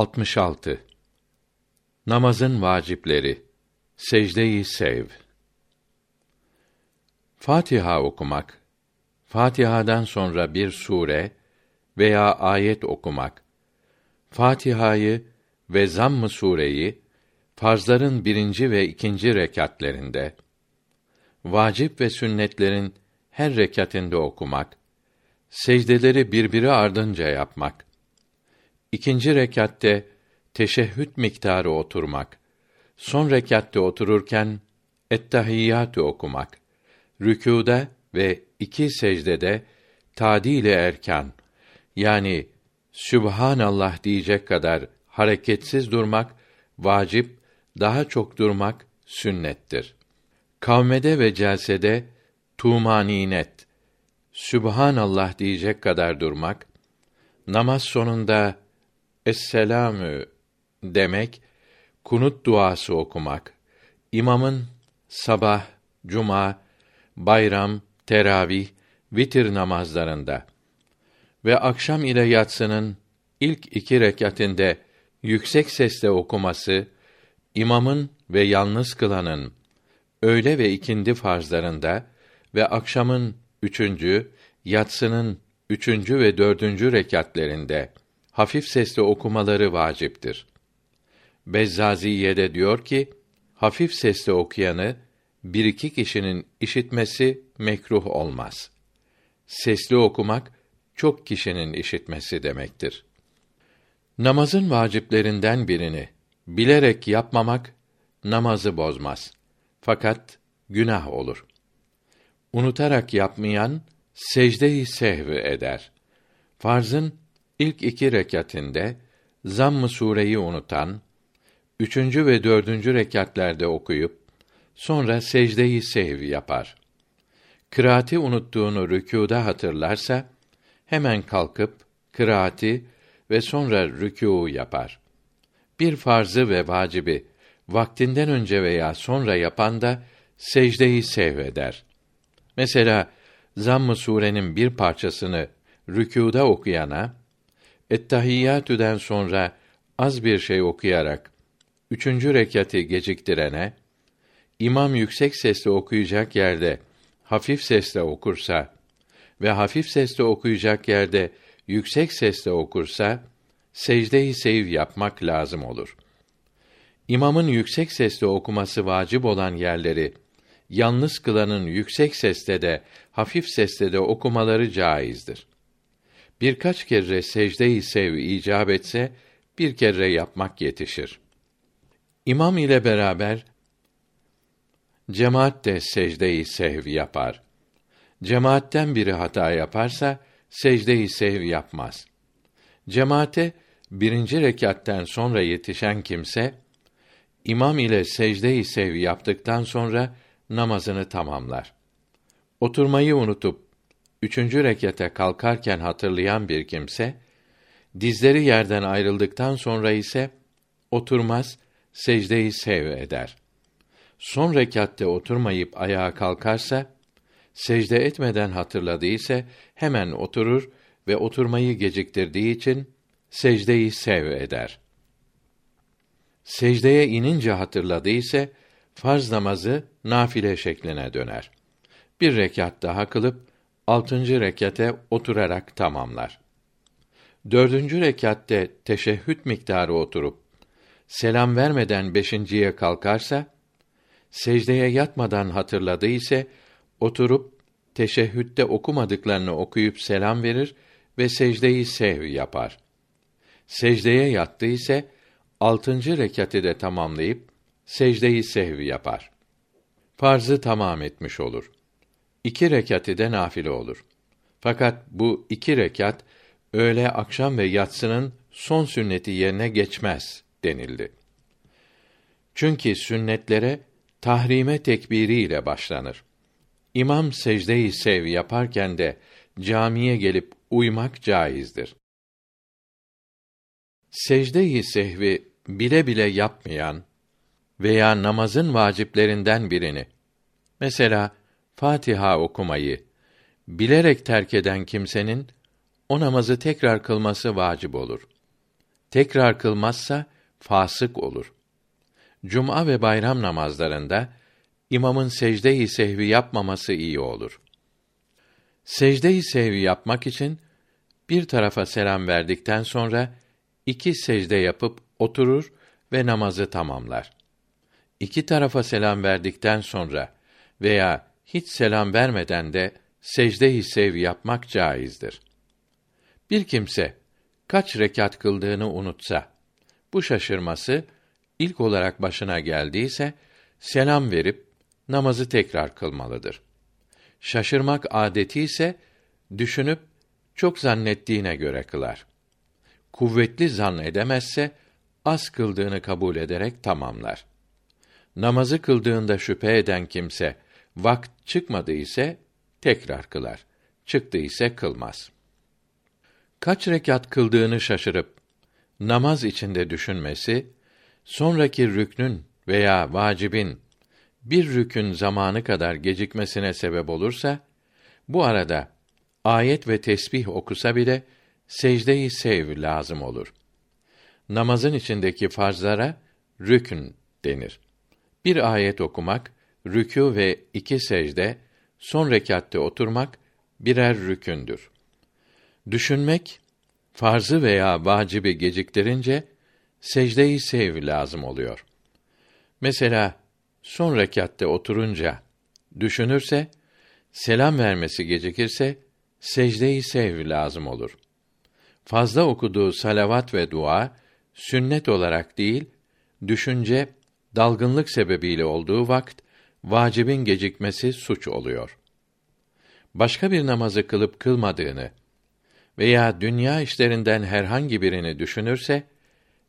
66 Namazın vacipleri. Secde-i sev. Fatiha okumak, Fatiha'dan sonra bir sure veya ayet okumak, Fatiha'yı ve Zamm-ı sureyi farzların birinci ve ikinci rekatlerinde, vacip ve sünnetlerin her rekatinde okumak, secdeleri birbiri ardınca yapmak, ikinci rekatte teşehhüd miktarı oturmak, son rekatte otururken ettehiyyatü okumak, rükûda ve iki secdede tadil erkan yani Sübhanallah diyecek kadar hareketsiz durmak vacip, daha çok durmak sünnettir. Kavmede ve celsede tumaninet Sübhanallah diyecek kadar durmak, namaz sonunda Esselamü demek, kunut duası okumak, imamın sabah, cuma, bayram, teravih, vitir namazlarında ve akşam ile yatsının ilk iki rekatinde yüksek sesle okuması, imamın ve yalnız kılanın öğle ve ikindi farzlarında ve akşamın üçüncü, yatsının üçüncü ve dördüncü rekatlerinde hafif sesle okumaları vaciptir. Bezzaziye'de diyor ki, hafif sesle okuyanı bir iki kişinin işitmesi mekruh olmaz. Sesli okumak çok kişinin işitmesi demektir. Namazın vaciplerinden birini bilerek yapmamak namazı bozmaz. Fakat günah olur. Unutarak yapmayan secde-i sehvi eder. Farzın ilk iki rekatinde zamm-ı sureyi unutan, üçüncü ve dördüncü rekatlerde okuyup, sonra secde-i sehvi yapar. Kıraati unuttuğunu rükûda hatırlarsa, hemen kalkıp, kıraati ve sonra rükû yapar. Bir farzı ve vacibi, vaktinden önce veya sonra yapan da, secde-i sehv eder. Mesela, Zamm-ı surenin bir parçasını rükûda okuyana, Ettehiyyatü'den sonra az bir şey okuyarak üçüncü rekati geciktirene, imam yüksek sesle okuyacak yerde hafif sesle okursa ve hafif sesle okuyacak yerde yüksek sesle okursa secde-i sev yapmak lazım olur. İmamın yüksek sesle okuması vacip olan yerleri yalnız kılanın yüksek sesle de hafif sesle de okumaları caizdir. Birkaç kere secde-i sev icap etse bir kere yapmak yetişir. İmam ile beraber cemaat de secde-i sehv yapar. Cemaatten biri hata yaparsa secde-i sehv yapmaz. Cemaate birinci rekatten sonra yetişen kimse imam ile secde-i sev yaptıktan sonra namazını tamamlar. Oturmayı unutup üçüncü rekete kalkarken hatırlayan bir kimse dizleri yerden ayrıldıktan sonra ise oturmaz, secde-i sev eder. Son rekatte oturmayıp ayağa kalkarsa secde etmeden hatırladıysa hemen oturur ve oturmayı geciktirdiği için secdeyi sev eder. Secdeye inince hatırladıysa farz namazı nafile şekline döner. Bir rekat daha kılıp altıncı rekate oturarak tamamlar. Dördüncü rekatte teşehhüd miktarı oturup selam vermeden beşinciye kalkarsa secdeye yatmadan hatırladıysa oturup teşehhütte okumadıklarını okuyup selam verir ve secdeyi sev yapar. Secdeye yattı ise altıncı rekatı da tamamlayıp secdeyi sehvi yapar. Farzı tamam etmiş olur. İki rekatı da nafile olur. Fakat bu iki rekat öğle, akşam ve yatsının son sünneti yerine geçmez denildi. Çünkü sünnetlere tahrime tekbiri ile başlanır. İmam secde-i sev yaparken de camiye gelip uymak caizdir. Secde-i sehvi bile bile yapmayan veya namazın vaciplerinden birini mesela Fatiha okumayı bilerek terk eden kimsenin o namazı tekrar kılması vacip olur. tekrar kılmazsa fasık olur. Cuma ve bayram namazlarında imamın secde-i sehvi yapmaması iyi olur. Secde-i sehvi yapmak için bir tarafa selam verdikten sonra iki secde yapıp oturur ve namazı tamamlar. İki tarafa selam verdikten sonra veya hiç selam vermeden de secde-i sev yapmak caizdir. Bir kimse kaç rekat kıldığını unutsa, bu şaşırması ilk olarak başına geldiyse selam verip namazı tekrar kılmalıdır. Şaşırmak adeti ise düşünüp çok zannettiğine göre kılar. Kuvvetli zan edemezse az kıldığını kabul ederek tamamlar. Namazı kıldığında şüphe eden kimse vakt çıkmadı ise tekrar kılar. Çıktı ise kılmaz. Kaç rekat kıldığını şaşırıp namaz içinde düşünmesi sonraki rüknün veya vacibin bir rükün zamanı kadar gecikmesine sebep olursa bu arada ayet ve tesbih okusa bile secde-i sev lazım olur. Namazın içindeki farzlara rükün denir. Bir ayet okumak, rükû ve iki secde, son rekatte oturmak birer rükündür. Düşünmek, farzı veya vacibi geciktirince secde-i sev lazım oluyor. Mesela son rekatte oturunca düşünürse, selam vermesi gecikirse secde-i sev lazım olur. Fazla okuduğu salavat ve dua sünnet olarak değil, düşünce dalgınlık sebebiyle olduğu vakt vacibin gecikmesi suç oluyor. Başka bir namazı kılıp kılmadığını veya dünya işlerinden herhangi birini düşünürse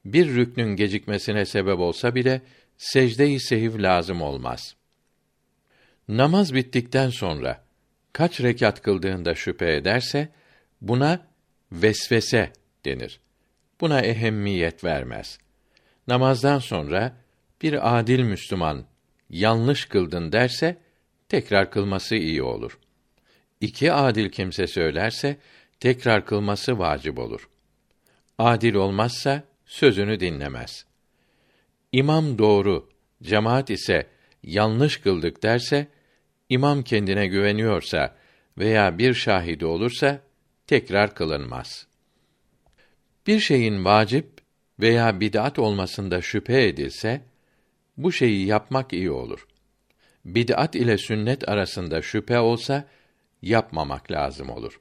bir rüknün gecikmesine sebep olsa bile secde-i sehiv lazım olmaz. Namaz bittikten sonra kaç rekat kıldığında şüphe ederse buna vesvese denir. Buna ehemmiyet vermez. Namazdan sonra bir adil Müslüman yanlış kıldın derse tekrar kılması iyi olur. İki adil kimse söylerse tekrar kılması vacip olur. Adil olmazsa sözünü dinlemez. İmam doğru, cemaat ise yanlış kıldık derse, imam kendine güveniyorsa veya bir şahidi olursa tekrar kılınmaz. Bir şeyin vacip veya bid'at olmasında şüphe edilse, bu şeyi yapmak iyi olur. Bid'at ile sünnet arasında şüphe olsa yapmamak lazım olur.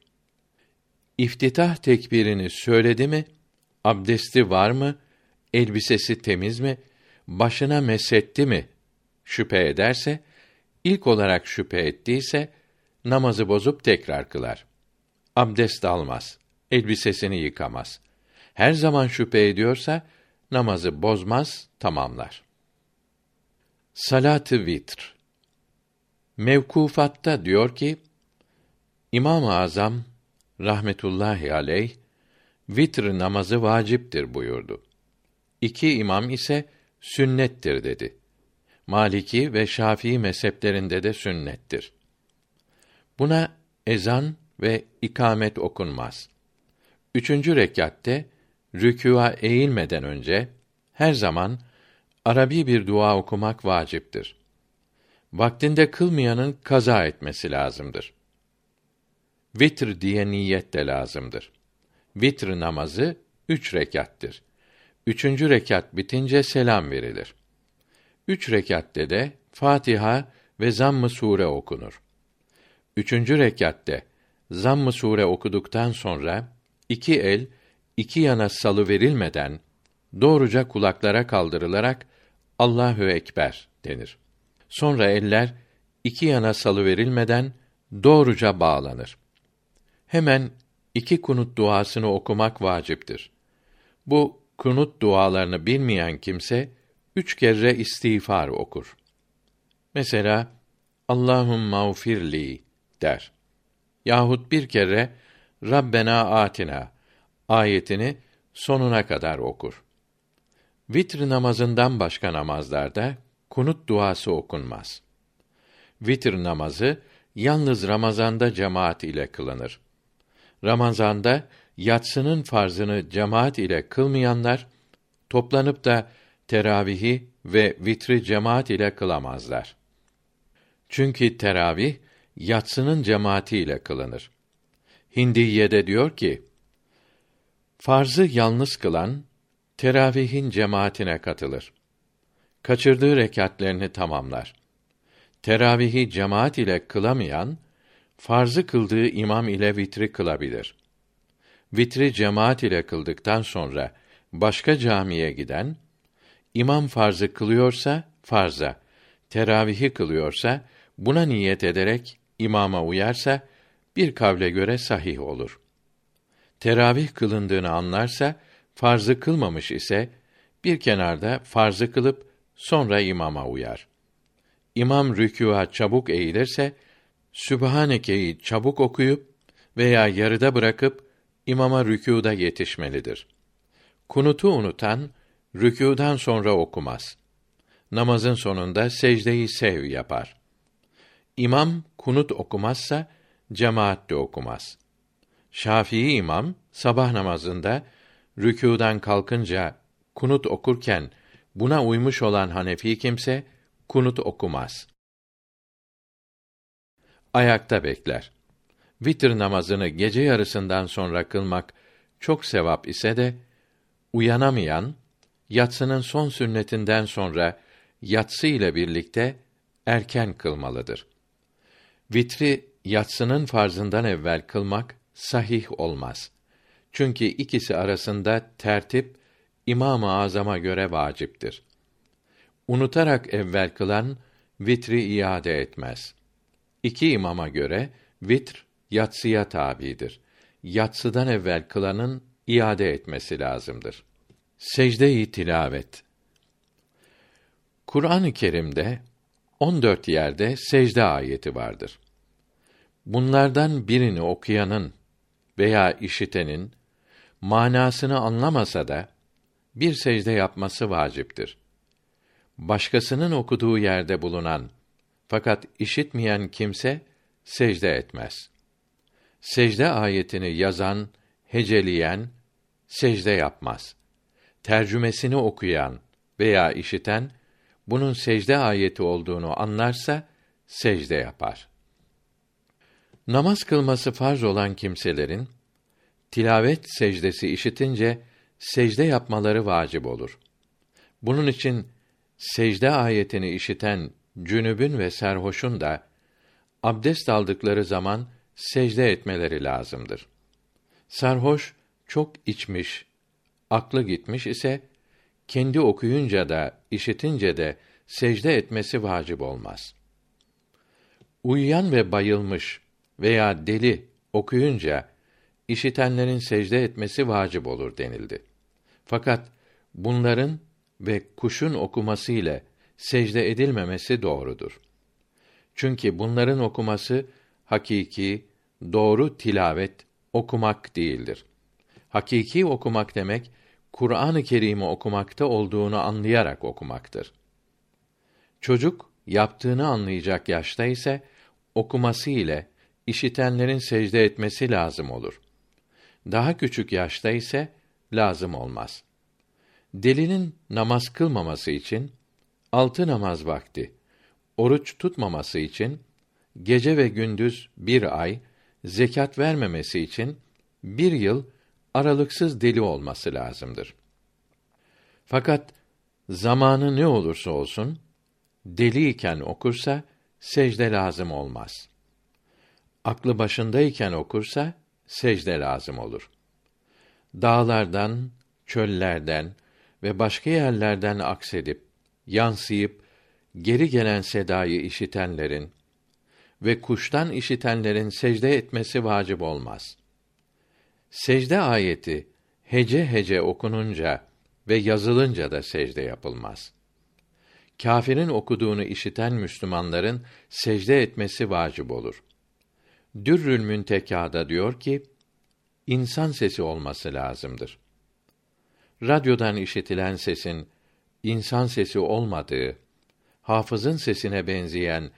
İftitah tekbirini söyledi mi, abdesti var mı, elbisesi temiz mi, başına mesetti mi şüphe ederse, ilk olarak şüphe ettiyse namazı bozup tekrar kılar. Abdest almaz, elbisesini yıkamaz. Her zaman şüphe ediyorsa namazı bozmaz, tamamlar. Salatı vitr. Mevkufatta diyor ki İmam-ı Azam rahmetullahi aleyh vitr namazı vaciptir buyurdu. İki imam ise sünnettir dedi. Maliki ve Şafii mezheplerinde de sünnettir. Buna ezan ve ikamet okunmaz. Üçüncü rekatte rükûa eğilmeden önce her zaman Arabi bir dua okumak vaciptir. Vaktinde kılmayanın kaza etmesi lazımdır. Vitr diye niyet de lazımdır. Vitr namazı üç rekattır. Üçüncü rekat bitince selam verilir. Üç rekatte de Fatiha ve Zamm-ı Sure okunur. Üçüncü rekatte Zamm-ı Sure okuduktan sonra iki el iki yana salı verilmeden doğruca kulaklara kaldırılarak Allahü ekber denir. Sonra eller iki yana salı verilmeden doğruca bağlanır. Hemen iki kunut duasını okumak vaciptir. Bu kunut dualarını bilmeyen kimse üç kere istiğfar okur. Mesela Allahum mağfirli der. Yahut bir kere Rabbena atina ayetini sonuna kadar okur. Vitr namazından başka namazlarda kunut duası okunmaz. Vitr namazı yalnız Ramazanda cemaat ile kılınır. Ramazanda yatsının farzını cemaat ile kılmayanlar toplanıp da teravihi ve vitri cemaat ile kılamazlar. Çünkü teravih yatsının cemaati ile kılınır. Hindiye'de diyor ki: Farzı yalnız kılan teravihin cemaatine katılır. Kaçırdığı rekatlerini tamamlar. Teravihi cemaat ile kılamayan farzı kıldığı imam ile vitri kılabilir. Vitri cemaat ile kıldıktan sonra başka camiye giden imam farzı kılıyorsa farza, teravihi kılıyorsa buna niyet ederek imama uyarsa bir kavle göre sahih olur. Teravih kılındığını anlarsa farzı kılmamış ise bir kenarda farzı kılıp sonra imama uyar. İmam rükûa çabuk eğilirse Sübhaneke'yi çabuk okuyup veya yarıda bırakıp imama rükûda yetişmelidir. Kunutu unutan rükûdan sonra okumaz. Namazın sonunda secdeyi sev yapar. İmam kunut okumazsa cemaat de okumaz. Şafii imam sabah namazında rükûdan kalkınca kunut okurken buna uymuş olan Hanefi kimse kunut okumaz. Ayakta bekler. Vitr namazını gece yarısından sonra kılmak çok sevap ise de uyanamayan yatsının son sünnetinden sonra yatsı ile birlikte erken kılmalıdır. Vitri yatsının farzından evvel kılmak sahih olmaz. Çünkü ikisi arasında tertip İmam-ı Azam'a göre vaciptir. Unutarak evvel kılan vitri iade etmez. İki imama göre vitr yatsıya tabidir. Yatsıdan evvel kılanın iade etmesi lazımdır. Secde-i tilavet Kur'an-ı Kerim'de 14 yerde secde ayeti vardır. Bunlardan birini okuyanın veya işitenin manasını anlamasa da bir secde yapması vaciptir. Başkasının okuduğu yerde bulunan fakat işitmeyen kimse secde etmez. Secde ayetini yazan, heceleyen secde yapmaz. Tercümesini okuyan veya işiten bunun secde ayeti olduğunu anlarsa secde yapar. Namaz kılması farz olan kimselerin tilavet secdesi işitince secde yapmaları vacip olur. Bunun için secde ayetini işiten cünübün ve serhoşun da abdest aldıkları zaman secde etmeleri lazımdır. Sarhoş çok içmiş, aklı gitmiş ise kendi okuyunca da işitince de secde etmesi vacip olmaz. Uyuyan ve bayılmış veya deli okuyunca işitenlerin secde etmesi vacip olur denildi. Fakat bunların ve kuşun okuması ile secde edilmemesi doğrudur. Çünkü bunların okuması hakiki, doğru tilavet okumak değildir. Hakiki okumak demek Kur'an-ı Kerim'i okumakta olduğunu anlayarak okumaktır. Çocuk yaptığını anlayacak yaşta ise okuması ile işitenlerin secde etmesi lazım olur. Daha küçük yaşta ise lazım olmaz. Delinin namaz kılmaması için altı namaz vakti, oruç tutmaması için gece ve gündüz bir ay, zekat vermemesi için bir yıl aralıksız deli olması lazımdır. Fakat zamanı ne olursa olsun deli iken okursa secde lazım olmaz. Aklı başındayken okursa secde lazım olur. Dağlardan, çöllerden ve başka yerlerden aksedip, yansıyıp geri gelen sedayı işitenlerin ve kuştan işitenlerin secde etmesi vacip olmaz. Secde ayeti hece hece okununca ve yazılınca da secde yapılmaz. Kâfirin okuduğunu işiten Müslümanların secde etmesi vacip olur. Dürrül Müntekâ'da diyor ki, insan sesi olması lazımdır. Radyodan işitilen sesin insan sesi olmadığı, hafızın sesine benzeyen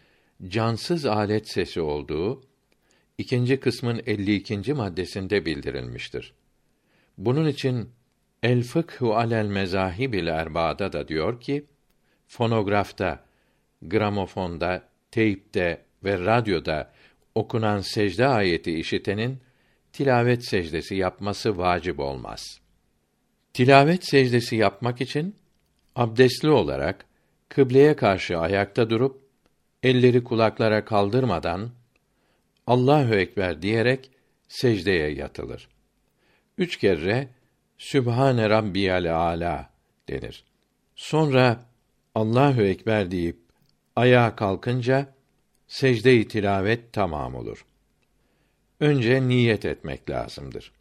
cansız alet sesi olduğu ikinci kısmın 52. maddesinde bildirilmiştir. Bunun için El Fıkhu alel Mezahibil Erba'da da diyor ki, fonografta, gramofonda, teypte ve radyoda okunan secde ayeti işitenin tilavet secdesi yapması vacip olmaz. Tilavet secdesi yapmak için abdestli olarak kıbleye karşı ayakta durup elleri kulaklara kaldırmadan Allahu ekber diyerek secdeye yatılır. Üç kere Sübhane Rabbiyal Ala denir. Sonra Allahu ekber deyip ayağa kalkınca secde-i tilavet tamam olur. Önce niyet etmek lazımdır.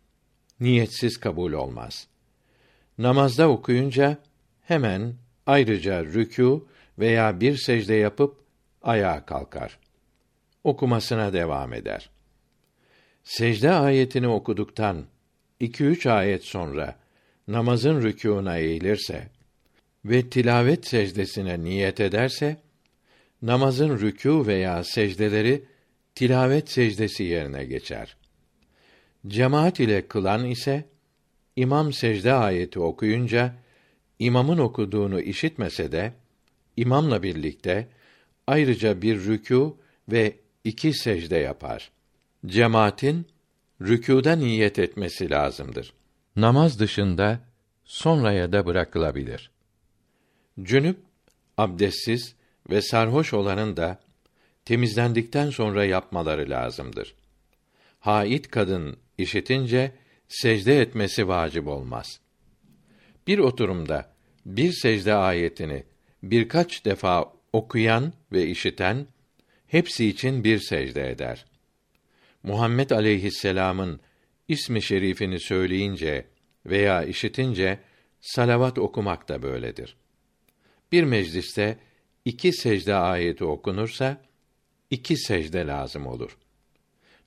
Niyetsiz kabul olmaz. Namazda okuyunca hemen ayrıca rükû veya bir secde yapıp ayağa kalkar. Okumasına devam eder. Secde ayetini okuduktan iki üç ayet sonra namazın rükûna eğilirse ve tilavet secdesine niyet ederse namazın rükû veya secdeleri tilavet secdesi yerine geçer. Cemaat ile kılan ise imam secde ayeti okuyunca imamın okuduğunu işitmese de imamla birlikte ayrıca bir rükû ve iki secde yapar. Cemaatin rükûda niyet etmesi lazımdır. Namaz dışında sonraya da bırakılabilir. Cünüp, abdestsiz ve sarhoş olanın da temizlendikten sonra yapmaları lazımdır. Hait kadın işitince secde etmesi vacip olmaz. Bir oturumda bir secde ayetini birkaç defa okuyan ve işiten hepsi için bir secde eder. Muhammed aleyhisselam'ın ismi şerifini söyleyince veya işitince salavat okumak da böyledir. Bir mecliste iki secde ayeti okunursa iki secde lazım olur.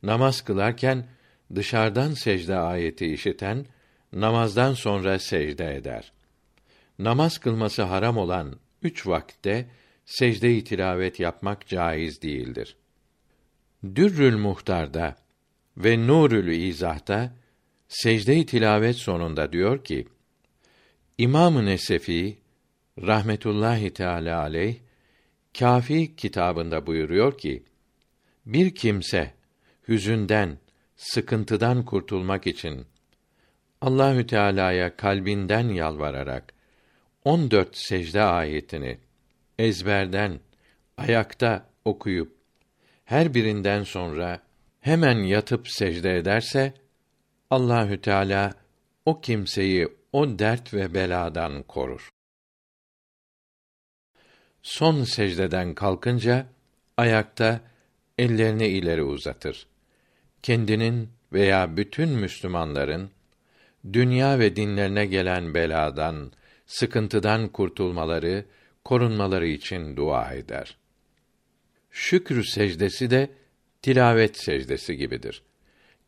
Namaz kılarken dışarıdan secde ayeti işiten namazdan sonra secde eder. Namaz kılması haram olan üç vakte secde-i tilavet yapmak caiz değildir. Dürrül Muhtar'da ve Nurül İzah'ta secde-i tilavet sonunda diyor ki: İmam-ı Nesefi rahmetullahi teala aleyh Kafi kitabında buyuruyor ki: Bir kimse hüzünden, sıkıntıdan kurtulmak için Allahü Teala'ya kalbinden yalvararak 14 secde ayetini ezberden ayakta okuyup her birinden sonra hemen yatıp secde ederse Allahü Teala o kimseyi o dert ve beladan korur. Son secdeden kalkınca ayakta ellerini ileri uzatır. Kendinin veya bütün Müslümanların dünya ve dinlerine gelen beladan, sıkıntıdan kurtulmaları, korunmaları için dua eder. Şükrü secdesi de tilavet secdesi gibidir.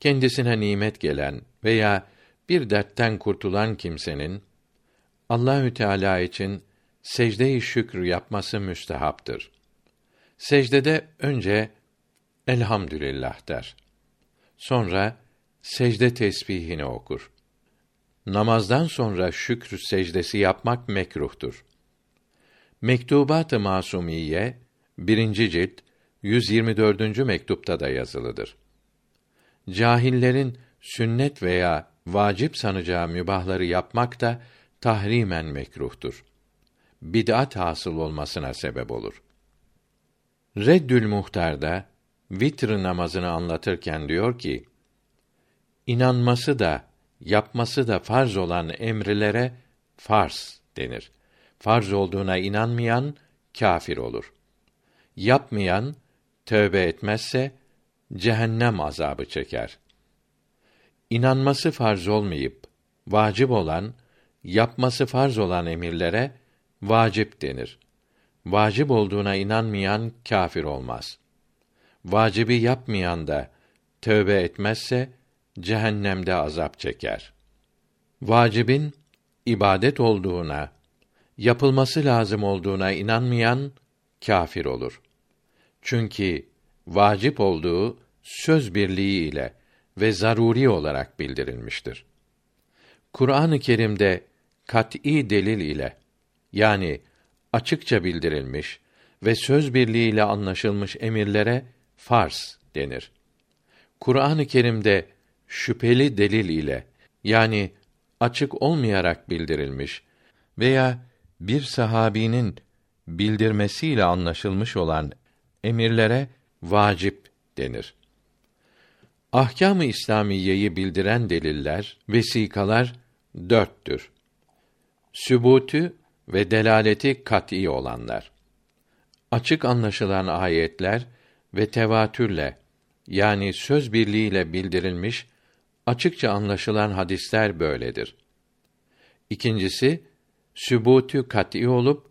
Kendisine nimet gelen veya bir dertten kurtulan kimsenin Allahü Teala için secde-i şükür yapması müstehaptır. Secdede önce elhamdülillah der. Sonra secde tesbihini okur. Namazdan sonra şükür secdesi yapmak mekruhtur. Mektubat-ı Masumiye 1. cilt 124. mektupta da yazılıdır. Cahillerin sünnet veya vacip sanacağı mübahları yapmak da tahrimen mekruhtur. Bid'at hasıl olmasına sebep olur. Reddül Muhtar'da vitr namazını anlatırken diyor ki: İnanması da yapması da farz olan emrilere farz denir. Farz olduğuna inanmayan kafir olur. Yapmayan tövbe etmezse cehennem azabı çeker. İnanması farz olmayıp vacip olan, yapması farz olan emirlere vacip denir. Vacip olduğuna inanmayan kafir olmaz. Vacibi yapmayan da tövbe etmezse cehennemde azap çeker. Vacibin ibadet olduğuna, yapılması lazım olduğuna inanmayan kafir olur. Çünkü vacip olduğu söz birliği ile ve zaruri olarak bildirilmiştir. Kur'an-ı Kerim'de kat'î delil ile yani açıkça bildirilmiş ve söz birliğiyle anlaşılmış emirlere farz denir. Kur'an-ı Kerim'de şüpheli delil ile yani açık olmayarak bildirilmiş veya bir sahabinin bildirmesiyle anlaşılmış olan emirlere vacip denir. Ahkâm-ı İslamiyeyi bildiren deliller, vesikalar dörttür. Sübutü ve delaleti kat'î olanlar. Açık anlaşılan ayetler ve tevatürle yani söz birliğiyle bildirilmiş açıkça anlaşılan hadisler böyledir. İkincisi sübutü kat'î olup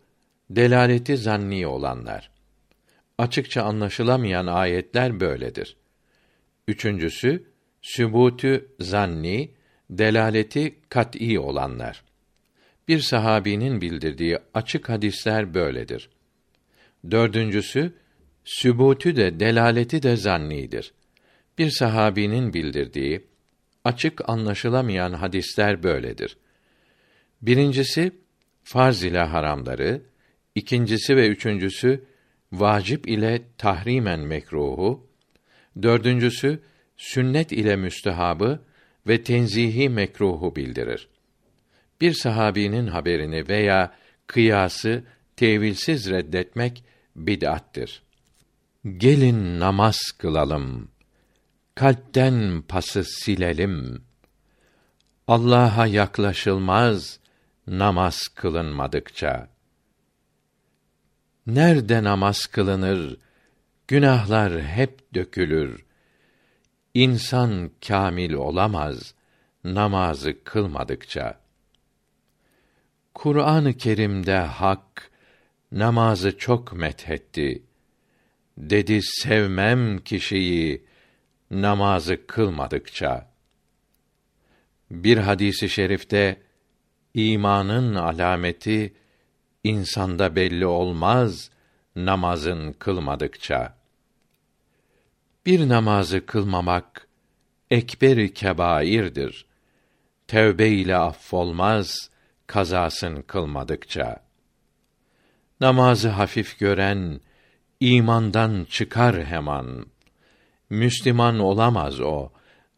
delaleti zanni olanlar. Açıkça anlaşılamayan ayetler böyledir. Üçüncüsü sübutü zanni, delaleti kat'î olanlar. Bir sahabinin bildirdiği açık hadisler böyledir. Dördüncüsü sübutü de delaleti de zannidir. Bir sahabinin bildirdiği açık anlaşılamayan hadisler böyledir. Birincisi farz ile haramları, ikincisi ve üçüncüsü vacip ile tahrimen mekruhu, dördüncüsü sünnet ile müstehabı ve tenzihi mekruhu bildirir. Bir sahabinin haberini veya kıyası tevilsiz reddetmek bid'attir. Gelin namaz kılalım. Kalpten pası silelim. Allah'a yaklaşılmaz namaz kılınmadıkça. Nerede namaz kılınır, günahlar hep dökülür. İnsan kamil olamaz namazı kılmadıkça. Kur'an-ı Kerim'de Hak namazı çok methetti. Dedi sevmem kişiyi namazı kılmadıkça. Bir hadisi şerifte imanın alameti insanda belli olmaz namazın kılmadıkça. Bir namazı kılmamak ekberi kebairdir. Tevbe ile affolmaz kazasın kılmadıkça. Namazı hafif gören imandan çıkar hemen. Müslüman olamaz o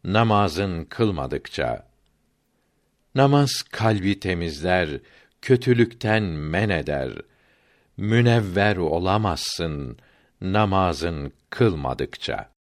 namazın kılmadıkça. Namaz kalbi temizler, kötülükten men eder. Münevver olamazsın namazın kılmadıkça.